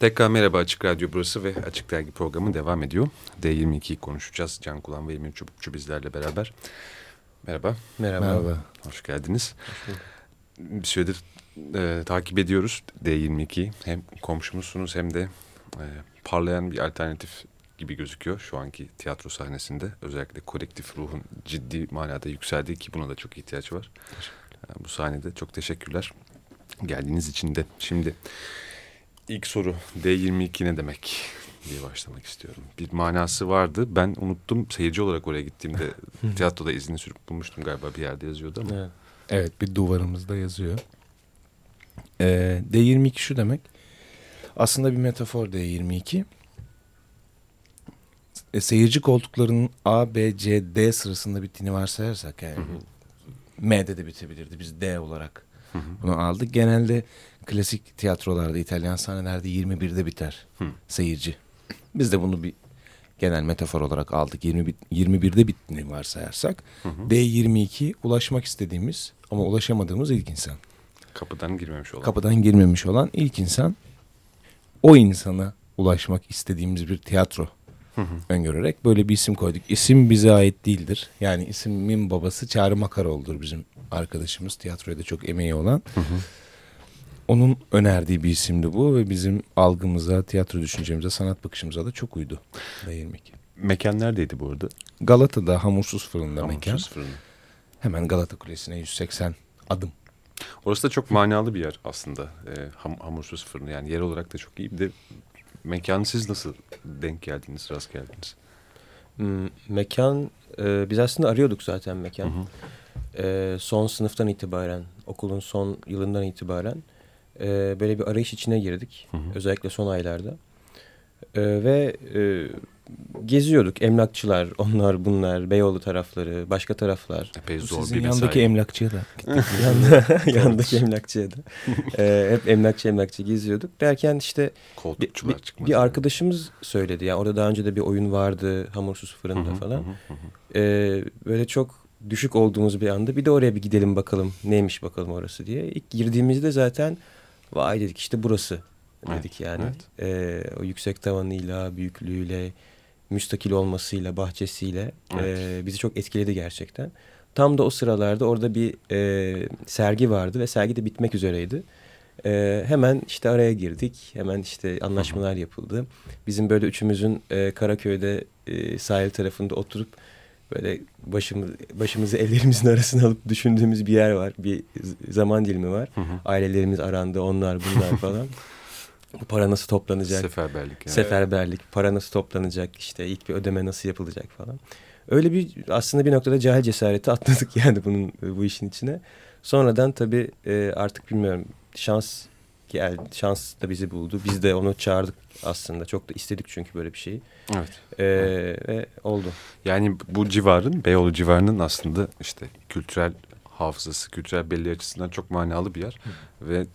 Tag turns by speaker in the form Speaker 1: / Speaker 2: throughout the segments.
Speaker 1: Tekrar merhaba Açık Radyo burası ve Açık Dergi programı devam ediyor. D22'yi konuşacağız. Can Kulan ve Emin Çubukçu bizlerle beraber. Merhaba.
Speaker 2: Merhaba. Merhaba.
Speaker 1: Hoş geldiniz. Hoş Bir süredir e, takip ediyoruz D22'yi. Hem komşumuzsunuz hem de e, parlayan bir alternatif gibi gözüküyor şu anki tiyatro sahnesinde. Özellikle kolektif ruhun ciddi manada yükseldiği ki buna da çok ihtiyaç var. E, bu sahnede çok teşekkürler. Geldiğiniz için de. Şimdi ilk soru D22 ne demek diye başlamak istiyorum. Bir manası vardı. Ben unuttum. Seyirci olarak oraya gittiğimde tiyatroda izini sürüp bulmuştum galiba bir yerde yazıyordu ama.
Speaker 2: Evet, evet bir duvarımızda yazıyor. Ee, D22 şu demek. Aslında bir metafor D22. E, seyirci koltuklarının A, B, C, D sırasında bittiğini varsayarsak yani hı hı. M'de de bitebilirdi. Biz D olarak hı hı. bunu aldık. Genelde klasik tiyatrolarda, İtalyan sahnelerde 21'de biter hı. seyirci. Biz de bunu bir genel metafor olarak aldık. 20, 21'de bittiğini varsayarsak. Hı hı. D22 ulaşmak istediğimiz ama ulaşamadığımız ilk insan.
Speaker 1: Kapıdan girmemiş olan.
Speaker 2: Kapıdan girmemiş olan ilk insan. O insana ulaşmak istediğimiz bir tiyatro hı hı. öngörerek böyle bir isim koyduk. İsim bize ait değildir. Yani ismin babası Çağrı Makaroğlu'dur bizim arkadaşımız. Tiyatroya da çok emeği olan. Hı hı. Onun önerdiği bir isimdi bu ve bizim algımıza, tiyatro düşüncemize, sanat bakışımıza da çok uydu. Değirmek.
Speaker 1: Mekan neredeydi bu arada?
Speaker 2: Galata'da Hamursuz Fırın'da
Speaker 1: Hamursuz
Speaker 2: mekan.
Speaker 1: Fırın.
Speaker 2: Hemen Galata Kulesi'ne 180 adım.
Speaker 1: Orası da çok manalı bir yer aslında. E, ham, hamursuz fırın yani yer olarak da çok iyi. Bir de mekanı siz nasıl denk geldiniz, rast geldiniz?
Speaker 3: Hmm, mekan, e, biz aslında arıyorduk zaten mekan. Hı hı. E, son sınıftan itibaren, okulun son yılından itibaren e, böyle bir arayış içine girdik. Hı hı. Özellikle son aylarda. E, ve e, geziyorduk. Emlakçılar, onlar bunlar, Beyoğlu tarafları, başka taraflar.
Speaker 2: Epey zor Sizin bir yandaki mesai. emlakçıya da.
Speaker 3: yandaki emlakçıya da. ee, hep emlakçı emlakçı geziyorduk. Derken işte bir, bir, bir arkadaşımız söyledi. Yani orada daha önce de bir oyun vardı. Hamursuz fırında falan. Ee, böyle çok düşük olduğumuz bir anda bir de oraya bir gidelim bakalım. Neymiş bakalım orası diye. İlk girdiğimizde zaten vay dedik işte burası dedik evet, yani. Evet. Ee, o yüksek tavanıyla, büyüklüğüyle, müstakil olmasıyla, bahçesiyle evet. e, bizi çok etkiledi gerçekten. Tam da o sıralarda orada bir e, sergi vardı ve sergi de bitmek üzereydi. E, hemen işte araya girdik. Hemen işte anlaşmalar yapıldı. Bizim böyle üçümüzün e, Karaköy'de e, sahil tarafında oturup böyle başımız, başımızı ellerimizin arasına alıp düşündüğümüz bir yer var. Bir zaman dilimi var. Hı hı. Ailelerimiz arandı onlar bunlar falan. Bu para nasıl toplanacak?
Speaker 1: Seferberlik.
Speaker 3: Yani. Seferberlik. Para nasıl toplanacak? İşte ilk bir ödeme nasıl yapılacak falan. Öyle bir aslında bir noktada cahil cesareti atladık yani bunun bu işin içine. Sonradan tabii e, artık bilmiyorum şans geldi. Şans da bizi buldu. Biz de onu çağırdık aslında. Çok da istedik çünkü böyle bir şeyi.
Speaker 1: Evet.
Speaker 3: Ee, ve oldu.
Speaker 1: Yani bu civarın, Beyoğlu civarının aslında işte kültürel hafızası, kültürel belli açısından çok manalı bir yer. Hı. Ve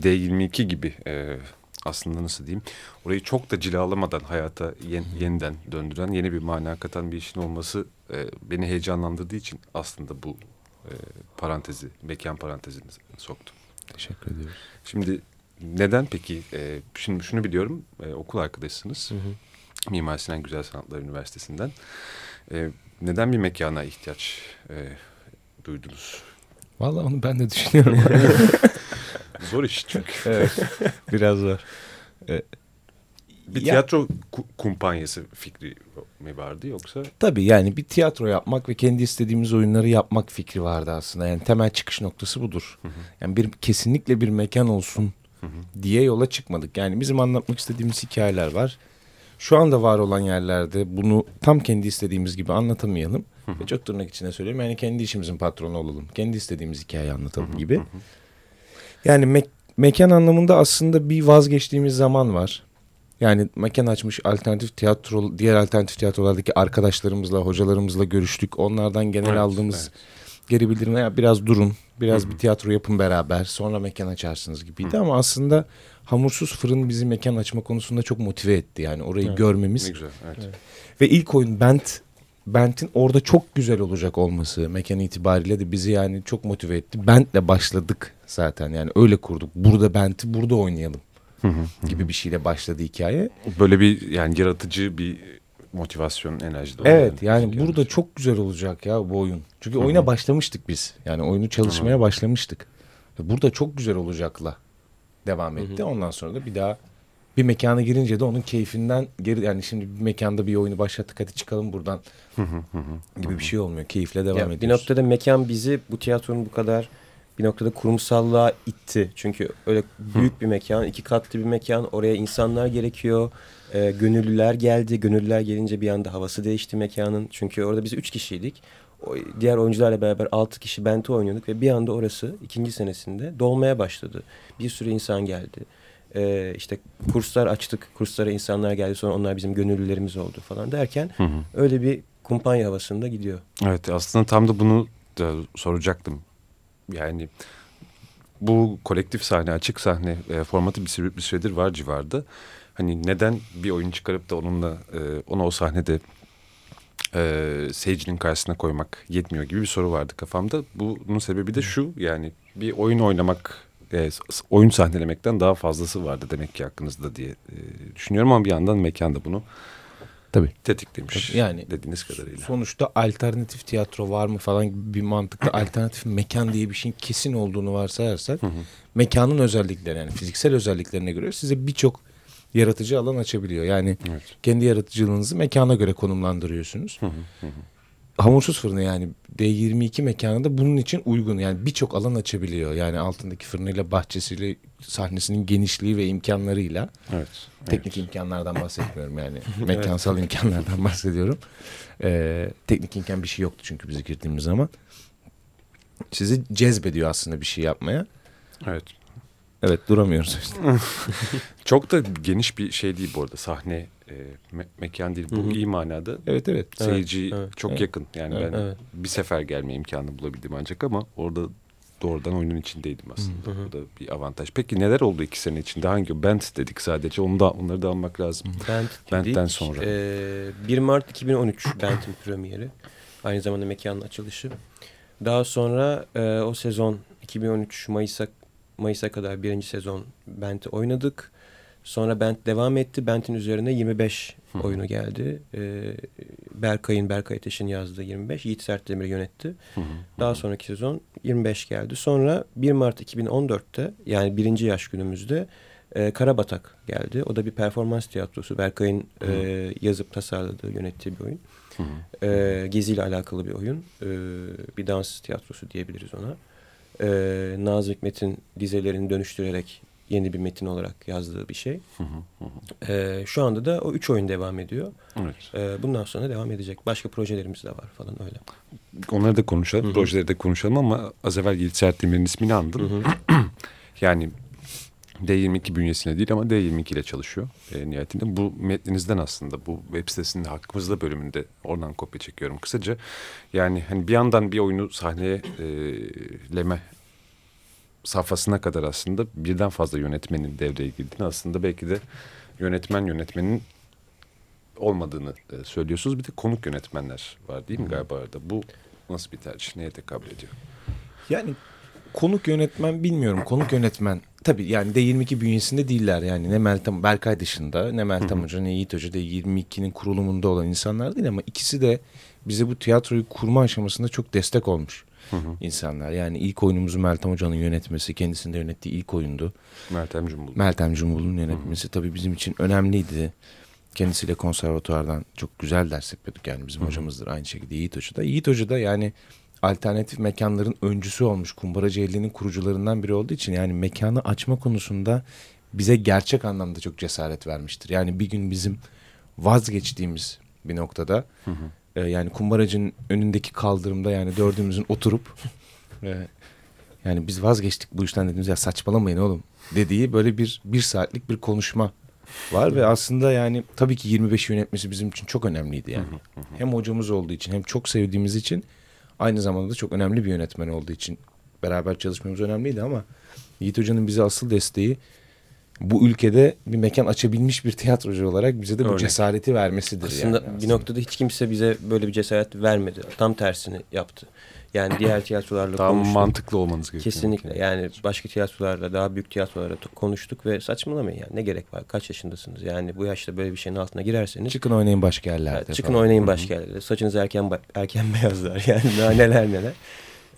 Speaker 1: D22 gibi e, aslında nasıl diyeyim orayı çok da cilalamadan hayata yen, yeniden döndüren yeni bir mana katan bir işin olması e, beni heyecanlandırdığı için aslında bu e, parantezi, mekan parantezini soktum.
Speaker 2: Teşekkür ediyorum.
Speaker 1: Şimdi neden peki? E, şimdi şunu biliyorum e, okul arkadaşısınız. Hı hı. Mimar Sinan Güzel Sanatlar Üniversitesi'nden. E, neden bir mekana ihtiyaç e, duydunuz?
Speaker 2: Vallahi onu ben de düşünüyorum.
Speaker 1: zor iş çünkü.
Speaker 2: evet, biraz zor.
Speaker 1: Ee, bir ya, tiyatro kumpanyası fikri mi vardı yoksa?
Speaker 2: Tabii yani bir tiyatro yapmak ve kendi istediğimiz oyunları yapmak fikri vardı aslında. Yani temel çıkış noktası budur. Hı hı. Yani bir kesinlikle bir mekan olsun hı hı. diye yola çıkmadık. Yani bizim anlatmak istediğimiz hikayeler var. Şu anda var olan yerlerde bunu tam kendi istediğimiz gibi anlatamayalım. Hı hı. Ve çok tırnak içine söyleyeyim. Yani kendi işimizin patronu olalım. Kendi istediğimiz hikayeyi anlatalım hı hı. gibi. Yani me mekan anlamında aslında bir vazgeçtiğimiz zaman var. Yani mekan açmış alternatif tiyatro, diğer alternatif tiyatrolardaki arkadaşlarımızla, hocalarımızla görüştük. Onlardan genel evet, aldığımız evet. geri bildirim ya biraz durun, biraz Hı -hı. bir tiyatro yapın beraber, sonra mekan açarsınız gibiydi. Hı -hı. Ama aslında Hamursuz Fırın bizi mekan açma konusunda çok motive etti. Yani orayı evet. görmemiz.
Speaker 1: Ne güzel, evet. evet.
Speaker 2: Ve ilk oyun Bent Bent'in orada çok güzel olacak olması mekan itibariyle de bizi yani çok motive etti. Bent'le başladık zaten yani öyle kurduk. Burada Bent'i burada oynayalım gibi bir şeyle başladı hikaye.
Speaker 1: Böyle bir yani yaratıcı bir motivasyon, enerji
Speaker 2: Evet yani, yani burada yani. çok güzel olacak ya bu oyun. Çünkü Hı-hı. oyuna başlamıştık biz. Yani oyunu çalışmaya Hı-hı. başlamıştık. Burada çok güzel olacakla devam etti. Hı-hı. Ondan sonra da bir daha bir mekana girince de onun keyfinden geri yani şimdi bir mekanda bir oyunu başlattık hadi çıkalım buradan gibi bir şey olmuyor. Keyifle devam ya, ediyoruz.
Speaker 3: Bir noktada mekan bizi bu tiyatronun bu kadar bir noktada kurumsallığa itti. Çünkü öyle büyük bir mekan, iki katlı bir mekan. Oraya insanlar gerekiyor. E, gönüllüler geldi. Gönüllüler gelince bir anda havası değişti mekanın. Çünkü orada biz üç kişiydik. O, diğer oyuncularla beraber altı kişi bente oynuyorduk ve bir anda orası ikinci senesinde dolmaya başladı. Bir sürü insan geldi. E, işte kurslar açtık. Kurslara insanlar geldi. Sonra onlar bizim gönüllülerimiz oldu falan derken hı hı. öyle bir kumpanya havasında gidiyor.
Speaker 1: Evet aslında tam da bunu da soracaktım. Yani bu kolektif sahne, açık sahne e, formatı bir, bir süredir var civarda. Hani neden bir oyun çıkarıp da onunla e, onu o sahnede e, seyircinin karşısına koymak yetmiyor gibi bir soru vardı kafamda. Bunun sebebi de şu yani bir oyun oynamak, e, oyun sahnelemekten daha fazlası vardı demek ki hakkınızda diye e, düşünüyorum ama bir yandan mekanda bunu Tabii. Tetiklemiş. Tabii. Yani dediğiniz kadarıyla.
Speaker 2: Sonuçta alternatif tiyatro var mı falan gibi bir mantıkta alternatif mekan diye bir şeyin kesin olduğunu varsayarsak hı hı. mekanın özellikleri yani fiziksel özelliklerine göre size birçok yaratıcı alan açabiliyor. Yani evet. kendi yaratıcılığınızı mekana göre konumlandırıyorsunuz. Hı hı hı. Hamursuz fırını yani D22 mekanında bunun için uygun. Yani birçok alan açabiliyor. Yani altındaki fırınıyla, bahçesiyle, sahnesinin genişliği ve imkanlarıyla. Evet. Teknik evet. imkanlardan bahsetmiyorum yani. Mekansal imkanlardan bahsediyorum. Ee, teknik imkan bir şey yoktu çünkü bize girdiğimiz zaman. Sizi cezbediyor aslında bir şey yapmaya.
Speaker 1: Evet.
Speaker 2: Evet duramıyoruz işte.
Speaker 1: Çok da geniş bir şey değil bu arada sahne e, me mekan değil. Bu Hı -hı. iyi manada.
Speaker 2: Evet evet.
Speaker 1: Seyirci
Speaker 2: evet,
Speaker 1: çok evet. yakın. Yani evet, ben evet. bir sefer gelme imkanı bulabildim ancak ama orada doğrudan oyunun içindeydim aslında. Hı -hı. Bu da bir avantaj. Peki neler oldu iki sene içinde? Hangi band dedik sadece? Onu da onları da almak lazım.
Speaker 3: Band Band'den sonra. E, 1 Mart 2013 Band'in premieri. Aynı zamanda mekanın açılışı. Daha sonra e, o sezon 2013 Mayıs'a Mayıs'a kadar birinci sezon Bent'i oynadık. Sonra Bent devam etti. Bent'in üzerine 25 Hı. oyunu geldi. Ee, Berkay'ın, Berkay Ateş'in yazdığı 25. Yiğit Sertdemir yönetti. Hı. Daha sonraki sezon 25 geldi. Sonra 1 Mart 2014'te yani birinci yaş günümüzde e, Karabatak geldi. O da bir performans tiyatrosu. Berkay'ın e, yazıp tasarladığı, yönettiği bir oyun. Hı hı. E, Gezi ile alakalı bir oyun. E, bir dans tiyatrosu diyebiliriz ona e, Nazım Hikmet'in dizelerini dönüştürerek yeni bir metin olarak yazdığı bir şey. E, şu anda da o üç oyun devam ediyor. Evet. E, bundan sonra devam edecek. Başka projelerimiz de var falan öyle.
Speaker 1: Onları da konuşalım, Hı -hı. projeleri de konuşalım ama az evvel Yiğit Sertdemir'in ismini andım. yani D22 bünyesine değil ama D22 ile çalışıyor e, nihayetinde. Bu metninizden aslında bu web sitesinde hakkımızda bölümünde oradan kopya çekiyorum kısaca. Yani hani bir yandan bir oyunu sahneye e, leme safhasına kadar aslında birden fazla yönetmenin devreye girdiğini aslında belki de yönetmen yönetmenin olmadığını e, söylüyorsunuz. Bir de konuk yönetmenler var değil mi galiba arada? Bu nasıl bir tercih? Neye tekabül ediyor?
Speaker 2: Yani konuk yönetmen bilmiyorum. Konuk yönetmen tabii yani D22 bünyesinde değiller yani. Ne Meltem Berkay dışında ne Meltem Hoca ne Yiğit Hoca D22'nin kurulumunda olan insanlar değil ama ikisi de bize bu tiyatroyu kurma aşamasında çok destek olmuş hı hı. insanlar. Yani ilk oyunumuzu Meltem Hoca'nın yönetmesi, kendisinde yönettiği ilk oyundu.
Speaker 1: Meltem Cumbul.
Speaker 2: Meltem Cumbul'un yönetmesi hı hı. tabii bizim için önemliydi. Kendisiyle konservatuvardan çok güzel ders yapıyorduk yani bizim hı hı. hocamızdır aynı şekilde Yiğit Hoca da. Yiğit Hoca da yani alternatif mekanların öncüsü olmuş. Kumbaracı Elli'nin kurucularından biri olduğu için yani mekanı açma konusunda bize gerçek anlamda çok cesaret vermiştir. Yani bir gün bizim vazgeçtiğimiz bir noktada hı hı. E, yani kumbaracının önündeki kaldırımda yani dördümüzün oturup e, yani biz vazgeçtik bu işten dediğimiz ya saçmalamayın oğlum dediği böyle bir bir saatlik bir konuşma var ve aslında yani tabii ki 25 yönetmesi bizim için çok önemliydi yani. Hem hocamız olduğu için hem çok sevdiğimiz için Aynı zamanda da çok önemli bir yönetmen olduğu için beraber çalışmamız önemliydi ama Yiğit Hoca'nın bize asıl desteği bu ülkede bir mekan açabilmiş bir tiyatrocu olarak bize de Örnek. bu cesareti vermesidir.
Speaker 3: Aslında, yani aslında bir noktada hiç kimse bize böyle bir cesaret vermedi. Tam tersini yaptı. Yani diğer tiyatrolarla
Speaker 1: daha
Speaker 3: konuştuk.
Speaker 1: mantıklı olmanız gerekiyor.
Speaker 3: Kesinlikle. Yani başka tiyatrolarla, daha büyük tiyatrolarla konuştuk ve saçmalamayın yani. Ne gerek var? Kaç yaşındasınız? Yani bu yaşta böyle bir şeyin altına girerseniz.
Speaker 2: Çıkın oynayın başka yerlerde.
Speaker 3: Yani çıkın falan. oynayın başka yerlerde. Saçınız erken erken beyazlar. Yani daha neler neler.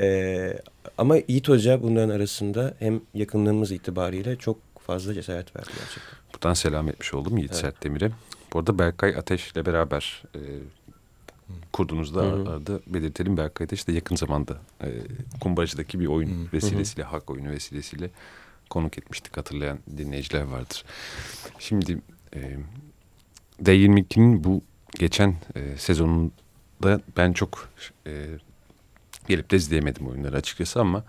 Speaker 3: Ee, ama Yiğit Hoca bunların arasında hem yakınlığımız itibariyle çok fazla cesaret verdi gerçekten.
Speaker 1: Buradan selam etmiş oldum Yiğit evet. Sertdemir'e. Bu arada Berkay Ateş'le beraber e, kurduğunuzda arada belirtelim. Berkay Ateş de yakın zamanda e, Kumbaracı'daki bir oyun Hı-hı. vesilesiyle, hak oyunu vesilesiyle konuk etmiştik. Hatırlayan dinleyiciler vardır. Şimdi e, D22'nin bu geçen e, sezonunda ben çok e, gelip de izleyemedim oyunları açıkçası ama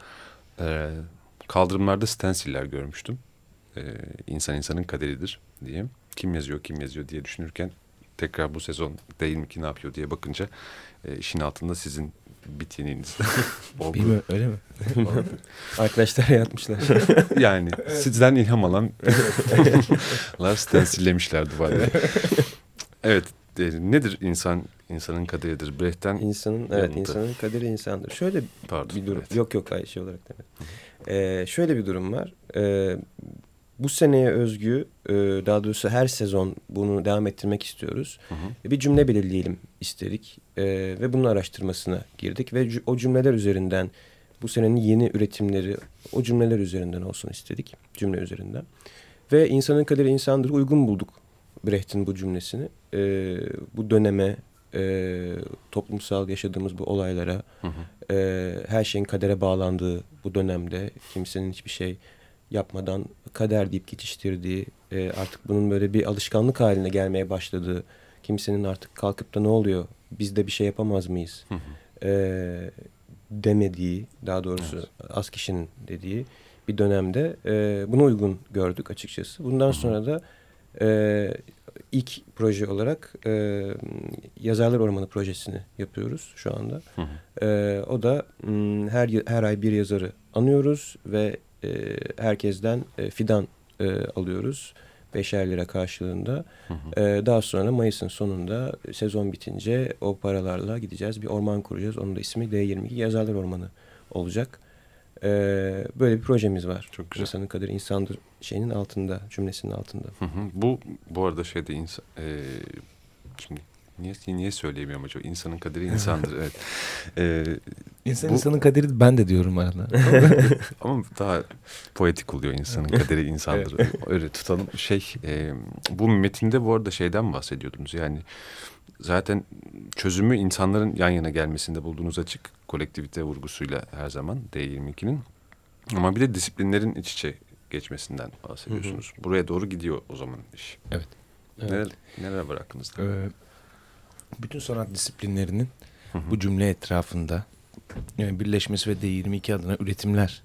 Speaker 1: e, kaldırımlarda stensiller görmüştüm. E, insan insanın kaderidir diye. Kim yazıyor kim yazıyor diye düşünürken tekrar bu sezon D22 ne yapıyor diye bakınca e, işin altında sizin bittiğiniz
Speaker 2: oldu. Bilmiyorum öyle mi?
Speaker 3: Arkadaşlar yatmışlar.
Speaker 1: yani sizden ilham alan stensillemişler duvarda. evet e, nedir insan insanın kaderidir Brecht'ten
Speaker 3: insanın evet insanın kaderi insandır şöyle Pardon, bir durum evet. yok yok aynı şey olarak demek ee, şöyle bir durum var ee, bu seneye özgü e, daha doğrusu her sezon bunu devam ettirmek istiyoruz. Hı hı. Bir cümle belirleyelim istedik e, ve bunun araştırmasına girdik ve o cümleler üzerinden bu senenin yeni üretimleri o cümleler üzerinden olsun istedik. Cümle üzerinden. Ve insanın kaderi insandır uygun bulduk Brecht'in bu cümlesini. E, bu döneme, e, toplumsal yaşadığımız bu olaylara, hı hı. E, her şeyin kadere bağlandığı bu dönemde kimsenin hiçbir şey yapmadan kader deyip geçiştirdiği, e, artık bunun böyle bir alışkanlık haline gelmeye başladığı, kimsenin artık kalkıp da ne oluyor, biz de bir şey yapamaz mıyız E, demediği, daha doğrusu evet. az kişinin dediği bir dönemde e, buna uygun gördük açıkçası. Bundan sonra da e, ilk proje olarak e, Yazarlar Ormanı projesini yapıyoruz şu anda. Hı hı. E, o da m, her her ay bir yazarı anıyoruz ve e, herkesten e, fidan e, alıyoruz. Beşer lira karşılığında. Hı hı. E, daha sonra Mayıs'ın sonunda sezon bitince o paralarla gideceğiz. Bir orman kuracağız. Onun da ismi D22 Yazarlar Ormanı olacak. E, böyle bir projemiz var. Çok güzel. İnsanın kaderi insandır şeyinin altında, cümlesinin altında.
Speaker 1: Hı hı. Bu bu arada şeyde insan, e, şimdi Niye, niye söyleyemiyorum acaba? İnsanın kaderi insandır. evet.
Speaker 2: Ee, İnsan bu... insanın kaderi ben de diyorum arada.
Speaker 1: Ama daha poetik oluyor insanın kaderi insandır. evet. Öyle tutalım. Şey, e, bu metinde bu arada şeyden bahsediyordunuz. Yani zaten çözümü insanların yan yana gelmesinde bulduğunuz açık. Kolektivite vurgusuyla her zaman D22'nin. Ama bir de disiplinlerin iç içe geçmesinden bahsediyorsunuz. Hı hı. Buraya doğru gidiyor o zaman iş.
Speaker 2: Evet. evet.
Speaker 1: Neler, neler var aklınızda? Ee,
Speaker 2: bütün sanat disiplinlerinin hı hı. bu cümle etrafında yani birleşmesi ve D22 adına üretimler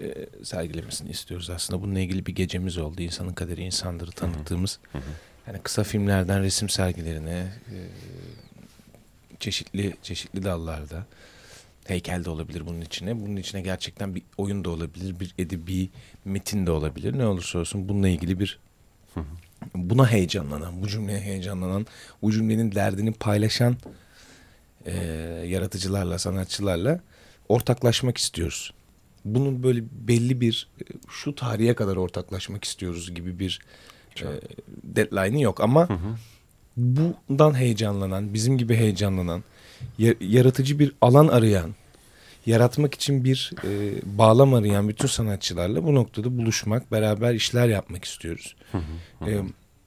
Speaker 2: e, sergilemesini istiyoruz aslında. Bununla ilgili bir gecemiz oldu. İnsanın kaderi insandır tanıttığımız. Hı hı. Yani kısa filmlerden resim sergilerine e, çeşitli çeşitli dallarda heykel de olabilir bunun içine. Bunun içine gerçekten bir oyun da olabilir, bir edebi metin de olabilir. Ne olursa olsun bununla ilgili bir hı hı buna heyecanlanan, bu cümleye heyecanlanan, bu cümlenin derdini paylaşan e, yaratıcılarla, sanatçılarla ortaklaşmak istiyoruz. Bunun böyle belli bir şu tarihe kadar ortaklaşmak istiyoruz gibi bir e, deadline'i yok ama hı hı. bundan heyecanlanan, bizim gibi heyecanlanan, yaratıcı bir alan arayan, yaratmak için bir e, bağlam arayan bütün sanatçılarla bu noktada buluşmak, beraber işler yapmak istiyoruz. Hı hı, hı. E,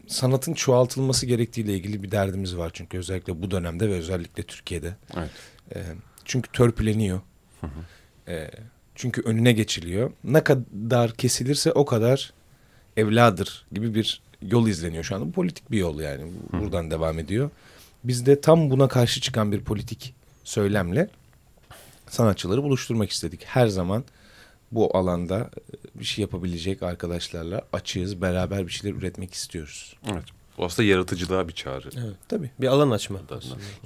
Speaker 2: sanatın çoğaltılması gerektiğiyle ilgili bir derdimiz var çünkü özellikle bu dönemde ve özellikle Türkiye'de. Evet. E, çünkü törpüleniyor. Hı hı. E, çünkü önüne geçiliyor. Ne kadar kesilirse o kadar evladır gibi bir yol izleniyor şu anda. Bu politik bir yol yani. Buradan hı. devam ediyor. Biz de tam buna karşı çıkan bir politik söylemle sanatçıları buluşturmak istedik. Her zaman bu alanda e, bir şey yapabilecek arkadaşlarla açığız. Beraber bir şeyler üretmek istiyoruz.
Speaker 1: Evet. Bu aslında yaratıcılığa bir çağrı.
Speaker 3: Evet, tabii. Bir alan açma.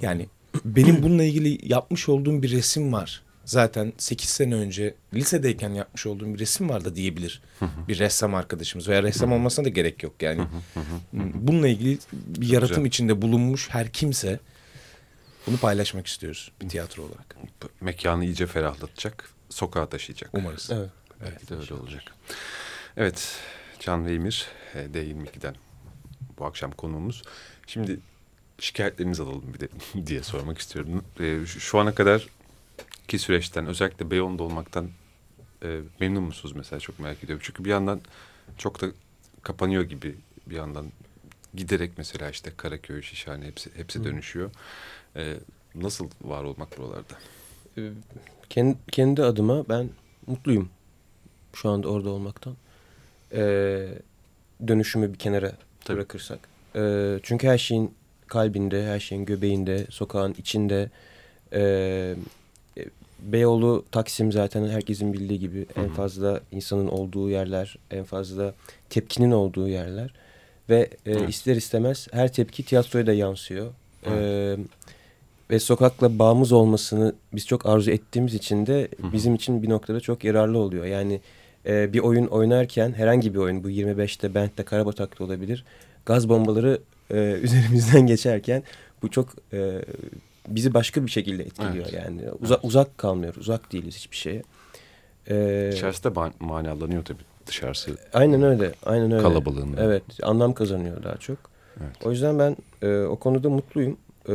Speaker 2: Yani benim bununla ilgili yapmış olduğum bir resim var. Zaten 8 sene önce lisedeyken yapmış olduğum bir resim var da diyebilir. bir ressam arkadaşımız veya ressam olmasına da gerek yok yani. bununla ilgili bir yaratım içinde bulunmuş her kimse Bunu paylaşmak istiyoruz bir tiyatro olarak.
Speaker 1: Mekanı iyice ferahlatacak, sokağa taşıyacak.
Speaker 2: Umarız.
Speaker 3: Evet.
Speaker 1: Belki de öyle olacak. Evet, Can ve Emir e, D22'den bu akşam konuğumuz. Şimdi şikayetlerinizi alalım bir de diye sormak istiyorum. E, şu ana kadar ki süreçten özellikle Beyoğlu'nda olmaktan e, memnun musunuz mesela çok merak ediyorum. Çünkü bir yandan çok da kapanıyor gibi bir yandan giderek mesela işte Karaköy, Şişhane hepsi, hepsi dönüşüyor. E, nasıl var olmak buralarda?
Speaker 3: Ee, kendi, kendi adıma ben mutluyum şu anda orada olmaktan. Ee, dönüşümü bir kenara Tabii. bırakırsak. Ee, çünkü her şeyin kalbinde, her şeyin göbeğinde, sokağın içinde. Ee, Beyoğlu, Taksim zaten herkesin bildiği gibi en fazla insanın olduğu yerler, en fazla tepkinin olduğu yerler. Ve e, ister istemez her tepki tiyatroya da yansıyor. Evet. Ee, ve sokakla bağımız olmasını biz çok arzu ettiğimiz için de bizim için bir noktada çok yararlı oluyor. Yani e, bir oyun oynarken herhangi bir oyun bu 25'te Bent'te Karabatak'ta olabilir. Gaz bombaları e, üzerimizden geçerken bu çok e, bizi başka bir şekilde etkiliyor. Evet. Yani uza, evet. uzak kalmıyoruz. Uzak değiliz hiçbir şeye.
Speaker 1: Ee, İçerisi de manalanıyor tabii dışarısı.
Speaker 3: Aynen öyle. Aynen öyle.
Speaker 1: Kalabalığında.
Speaker 3: Evet. Anlam kazanıyor daha çok. Evet. O yüzden ben e, o konuda mutluyum. E,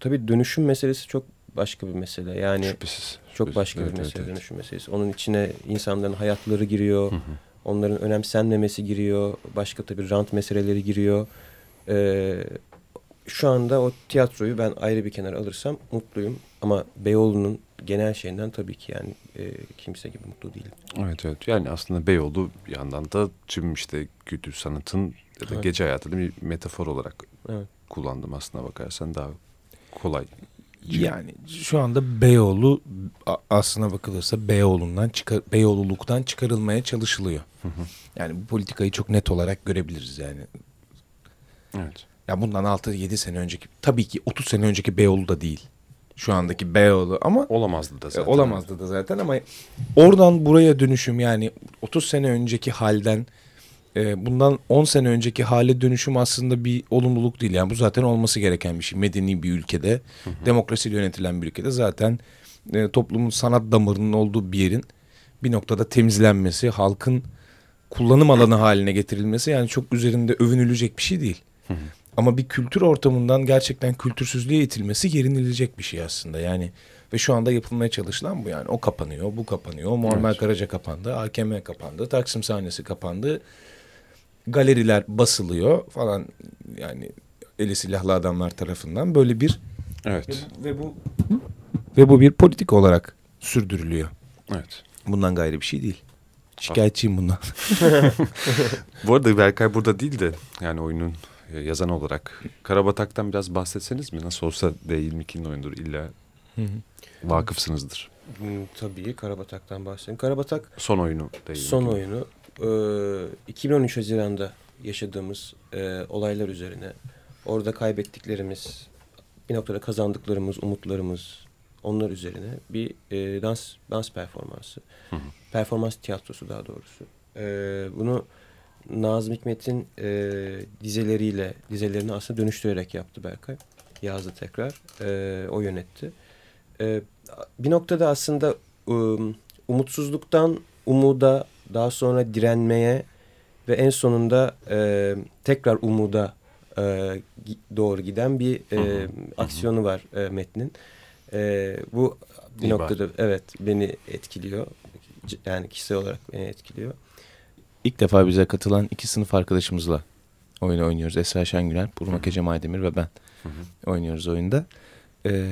Speaker 3: tabii dönüşüm meselesi çok başka bir mesele. Yani
Speaker 1: şüphesiz.
Speaker 3: Çok başka evet, bir mesele evet, dönüşüm meselesi. Onun içine insanların hayatları giriyor. Hı hı. Onların önemsenmemesi giriyor. Başka tabii rant meseleleri giriyor. Ee, şu anda o tiyatroyu ben ayrı bir kenara alırsam mutluyum. Ama Beyoğlu'nun genel şeyinden tabii ki yani e, kimse gibi mutlu değilim.
Speaker 1: Evet evet yani aslında Beyoğlu bir yandan da tüm işte kültür sanatın ya da evet. gece hayatında bir metafor olarak evet. kullandım aslında bakarsan daha kolay.
Speaker 2: Yani şu anda Beyoğlu aslına bakılırsa Beyoğlu'ndan çıkar Beyoğluluktan çıkarılmaya çalışılıyor. Hı hı. Yani bu politikayı çok net olarak görebiliriz yani.
Speaker 1: Evet.
Speaker 2: Ya bundan 6-7 sene önceki tabii ki 30 sene önceki Beyoğlu da değil. Şu andaki Beyoğlu ama
Speaker 1: olamazdı da zaten.
Speaker 2: Olamazdı da zaten ama oradan buraya dönüşüm yani 30 sene önceki halden e, bundan 10 sene önceki hale dönüşüm aslında bir olumluluk değil. Yani bu zaten olması gereken bir şey. Medeni bir ülkede, hı hı. demokrasiyle yönetilen bir ülkede zaten e, toplumun sanat damarının olduğu bir yerin bir noktada temizlenmesi, halkın kullanım alanı haline getirilmesi yani çok üzerinde övünülecek bir şey değil. Hı hı. Ama bir kültür ortamından gerçekten kültürsüzlüğe itilmesi yerinilecek bir şey aslında. Yani ve şu anda yapılmaya çalışılan bu yani. O kapanıyor, bu kapanıyor. Muammer evet. Karaca kapandı, AKM kapandı, Taksim sahnesi kapandı galeriler basılıyor falan yani eli silahlı adamlar tarafından böyle bir
Speaker 1: evet
Speaker 2: ve, ve bu ve bu bir politik olarak sürdürülüyor.
Speaker 1: Evet.
Speaker 2: Bundan gayrı bir şey değil. Şikayetçiyim bundan.
Speaker 1: bu arada Berkay burada değil de yani oyunun yazan olarak Karabatak'tan biraz bahsetseniz mi? Nasıl olsa D22'nin oyundur illa vakıfsınızdır.
Speaker 3: Tabii Karabatak'tan bahsedelim. Karabatak
Speaker 1: son oyunu
Speaker 3: değil. Son oyunu e, 2013 Haziran'da yaşadığımız e, olaylar üzerine orada kaybettiklerimiz, bir noktada kazandıklarımız, umutlarımız onlar üzerine bir e, dans dans performansı. Hı hı. Performans tiyatrosu daha doğrusu. E, bunu Nazım Hikmet'in e, dizeleriyle, dizelerini aslında dönüştürerek yaptı Berkay. Yazdı tekrar. E, o yönetti. E, bir noktada aslında um, umutsuzluktan umuda daha sonra direnmeye ve en sonunda e, tekrar umuda e, doğru giden bir e, hı hı. aksiyonu var e, metnin. E, bu bir noktada evet beni etkiliyor. Yani kişisel olarak beni etkiliyor.
Speaker 2: İlk defa bize katılan iki sınıf arkadaşımızla oyunu oynuyoruz. Esra Şengüler, Burmak Ecem Aydemir ve ben hı hı. oynuyoruz oyunda. Ee,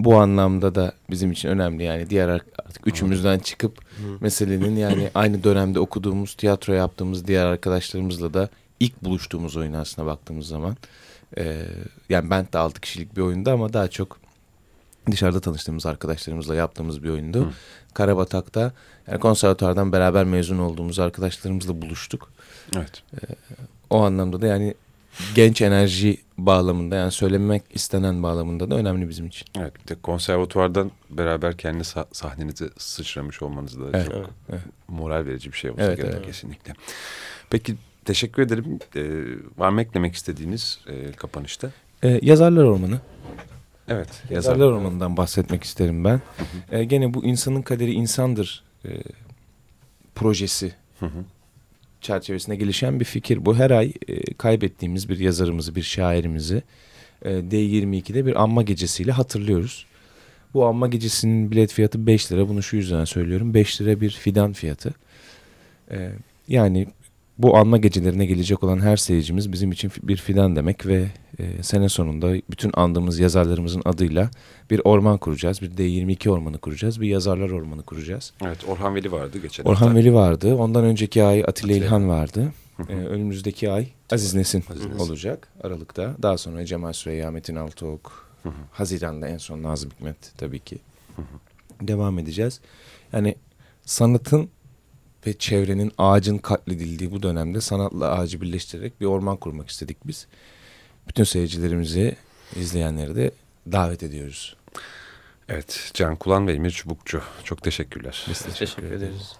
Speaker 2: bu anlamda da bizim için önemli yani diğer artık üçümüzden çıkıp meselenin yani aynı dönemde okuduğumuz tiyatro yaptığımız diğer arkadaşlarımızla da ilk buluştuğumuz oyun aslında baktığımız zaman ee, yani ben de altı kişilik bir oyunda ama daha çok dışarıda tanıştığımız arkadaşlarımızla yaptığımız bir oyundu. Hı. Karabatak'ta yani konservatuardan beraber mezun olduğumuz arkadaşlarımızla buluştuk.
Speaker 1: Evet.
Speaker 2: Ee, o anlamda da yani genç enerji bağlamında yani söylemek istenen bağlamında da önemli bizim için.
Speaker 1: Evet bir de konservatuvardan beraber kendi sah sahnenize sıçramış olmanız da evet, çok evet, moral verici bir şey olsa evet, gerek evet. kesinlikle. Peki teşekkür ederim. Ee, var mı eklemek istediğiniz e, kapanışta?
Speaker 2: Ee, yazarlar Ormanı.
Speaker 1: Evet.
Speaker 2: Yazarlar yazar. Ormanı'ndan bahsetmek isterim ben. Hı hı. E, gene bu insanın kaderi insandır e, projesi hı hı. çerçevesinde gelişen bir fikir. Bu her ay e, kaybettiğimiz bir yazarımızı, bir şairimizi e, D22'de bir anma gecesiyle hatırlıyoruz. Bu anma gecesinin bilet fiyatı 5 lira. Bunu şu yüzden söylüyorum. 5 lira bir fidan fiyatı. E, yani bu anma gecelerine gelecek olan her seyircimiz bizim için bir fidan demek ve e, sene sonunda bütün andığımız yazarlarımızın adıyla bir orman kuracağız. Bir D22 ormanı kuracağız. Bir yazarlar ormanı kuracağız.
Speaker 1: Evet Orhan Veli vardı geçen
Speaker 2: Orhan hafta. Veli vardı. Ondan önceki ay Atilla, Atilla. İlhan vardı. Ee, önümüzdeki ay Aziz Nesin, Aziz Nesin olacak Aralık'ta. Daha sonra Cemal Süreyya, Metin Altıok, Haziran'da en son Nazım Hikmet tabii ki. Devam edeceğiz. Yani sanatın ve çevrenin ağacın katledildiği bu dönemde sanatla ağacı birleştirerek bir orman kurmak istedik biz. Bütün seyircilerimizi, izleyenleri de davet ediyoruz.
Speaker 1: Evet, Can Kulan ve Emir Çubukçu. Çok teşekkürler.
Speaker 3: Biz teşekkür, teşekkür ederiz.